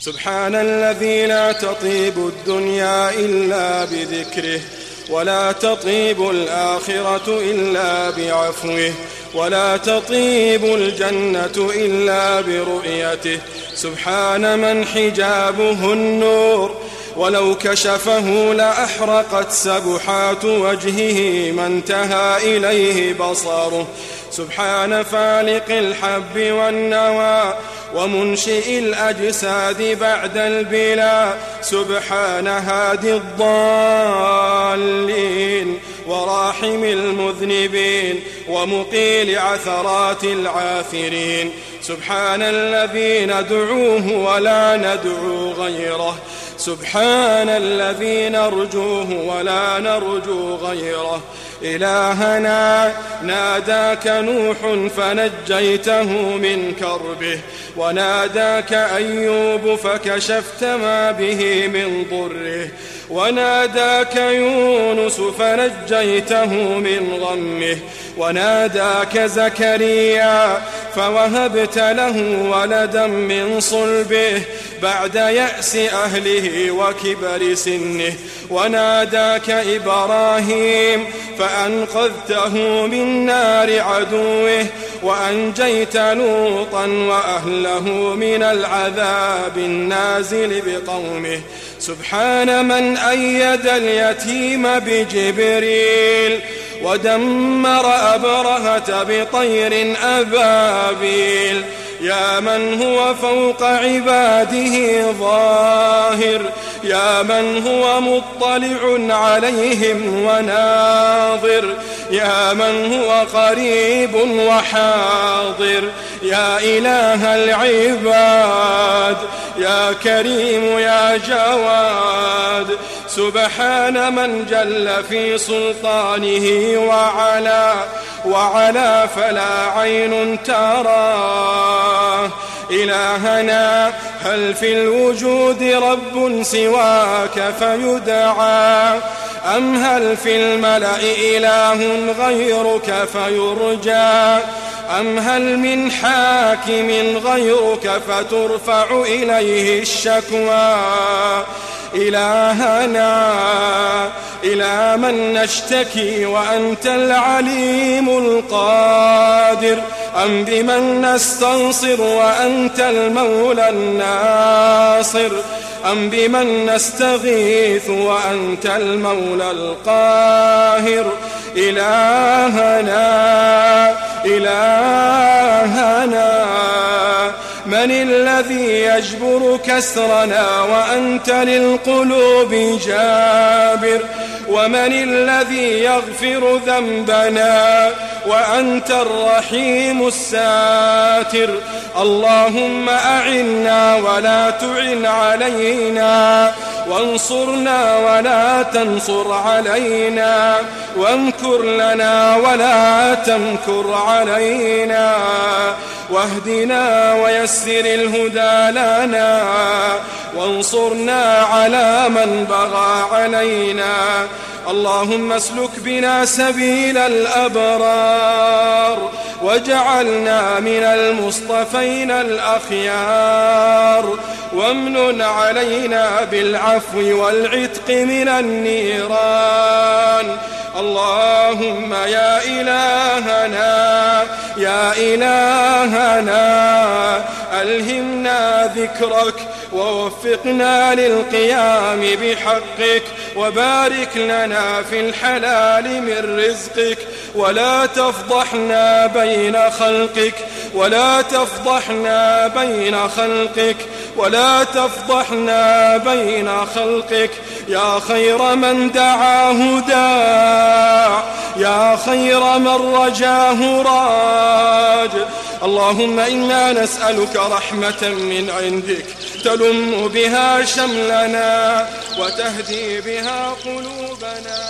سبحان الذي لا تطيب الدنيا إلا بذكره ولا تطيب الآخرة إلا بعفوه ولا تطيب الجنة إلا برؤيته. سبحان من حجابه النور ولو كشفه لأحرقت سبحات وجهه ما انتهى إليه بصره. سبحان فالق الحب والنوى ومنشئ الأجساد بعد البلا سبحان هادي الضالين وراحم المذنبين ومقيل عثرات العاثرين سبحان الذي ندعوه ولا ندعو غيره سبحان الذي نرجوه ولا نرجو غيره. إلهنا ناداك نوح فنجيته من كربه وناداك أيوب فكشفت ما به من ضره وناداك يونس فنجيته من غمه وناداك زكريا فوهبت له ولدا من صلبه بعد يأس أهله وكبر سنه. وناداك إبراهيم فأنقذته من نار عدوه وأنجيت لوطا وأهله من العذاب النازل بقومه. سبحان من أيد اليتيم بجبريل. ودمر أبرهة بطير أبابيل. يا من هو فوق عباده ظاهر. يا من هو مطلع عليهم وناظر. يا من هو قريب وحاضر. يا إله العباد. يا كريم يا جواد. سبحان من جل في سلطانه وعلا وعلا فلا عين تراه إلهنا هل في الوجود رب سواك فيدعى؟ أم هل في الملأ إله غيرك فيرجى؟ أم هل من حاكم غيرك فترفع إليه الشكوى؟ إلهنا إلى من نشتكي وأنت العليم القادر. أم بمن نستنصر وأنت المولى الناصر؟ أم بمن نستغيث وأنت المولى القاهر؟ إلهنا إلهنا الذي يجبر كسرنا وأنت للقلوب جابر. ومن الذي يغفر ذنبنا وأنت الرحيم الساتر. اللهم أعنا ولا تعن علينا. وانصرنا ولا تنصر علينا. وامكر لنا ولا تمكر علينا. واهدنا ويسر الهدى لنا وانصرنا على من بغى علينا. اللهم اسلك بنا سبيل الأبرار واجعلنا من المصطفين الأخيار. وامنن علينا بالعفو والعتق من النيران. اللهم يا إلهنا يا إلهنا ألهمنا ذكرك ووفقنا للقيام بحقك وبارك لنا في الحلال من رزقك. ولا تفضحنا بين خلقك ولا تفضحنا بين خلقك ولا تفضحنا بين خلقك. يا خير من دعاه داع يا خير من رجاه راج. اللهم إنا نسألك رحمة من عندك تلم بها شملنا وتهدي بها قلوبنا.